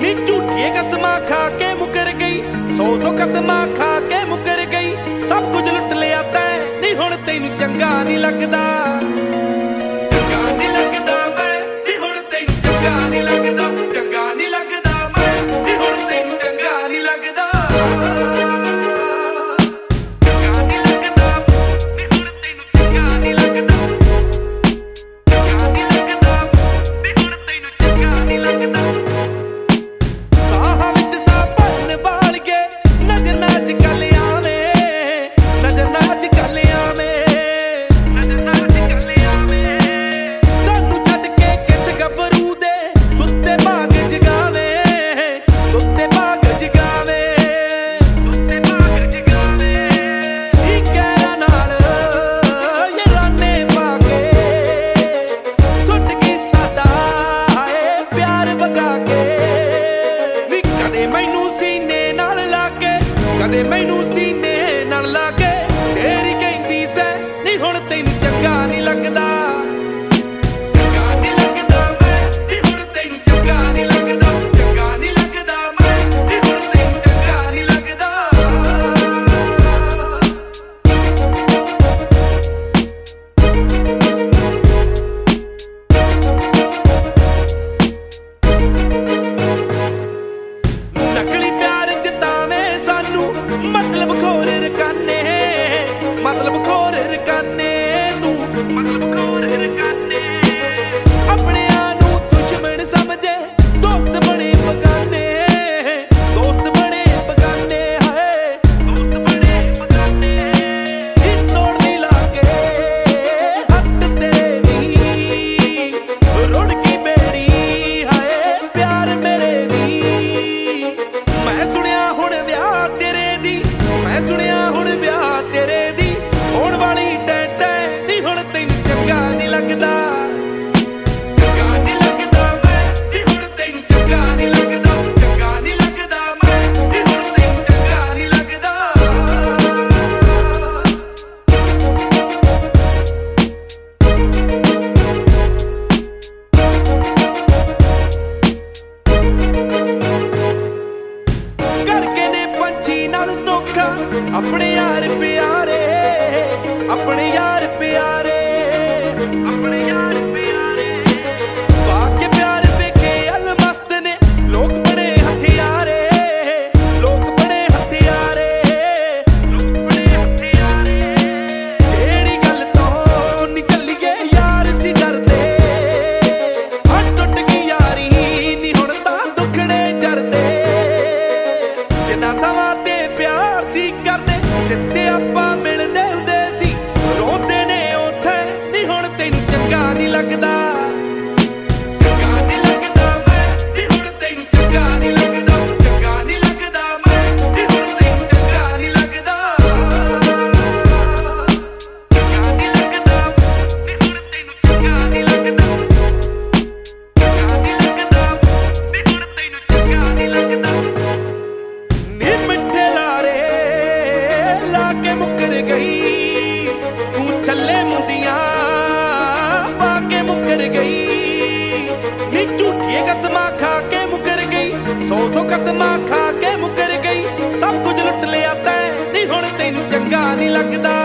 ਨੀ ਝੂਠੀਆਂ ਕਸਮਾਂ ਖਾ ਕੇ ਮੁੱਕਰ ਗਈ। ਸੌ ਸੌ ਕਸਮਾਂ ਖਾ ਕੇ ਮੁੱਕਰ ਗਈ। ਸਭ ਕੁਝ ਲੁੱਟ ਲਿਆ ਹੁਣ ਤੈਨੂੰ ਚੰਗਾ ਨਹੀਂ ਲੱਗਦਾ। ਚੰਗਾ ਨਹੀਂ ਲੱਗਦਾ ਮੈਂ। ਨੀ ਹੁਣ ਤੈਨੂੰ ਚੰਗਾ ਯਾਰ ਪਿਆਰੇ ਆਪਣੇ ਯਾਰ ਪਿਆਰੇ ਆਪਣੇ ਯਾਰ ਜਿੱਤੇ ਆਪਾਂ ਮਿਲਦੇ ਹੁੰਦੇ ਸੀ ਰੋਂਦੇ ਨੇ ਉੱਥੇ। ਹੁਣ ਤੈਨੂੰ ਚੰਗਾ ਨਹੀਂ ਲੱਗਦਾ। ਲਾ ਕੇ ਮੁੱਕਰ ਗਈ। ਤੂੰ ਛੱਲੇ ਮੁੰਦੀਆਂ ਪਾ ਕੇ ਮੁੱਕਰ ਗਈ। ਨੀ ਝੂਠੀਏ ਕਸਮਾਂ ਖਾ ਕੇ ਮੁੱਕਰ ਗਈ। ਸੋ ਸੋ ਕਸਮਾਂ ਖਾ ਕੇ ਮੁੱਕਰ ਗਈ। ਸਭ ਕੁਝ ਲੁੱਟ ਲਿਆ ਤੈਂ। ਹੁਣ ਤੈਨੂੰ ਚੰਗਾ ਨਹੀਂ ਲੱਗਦਾ।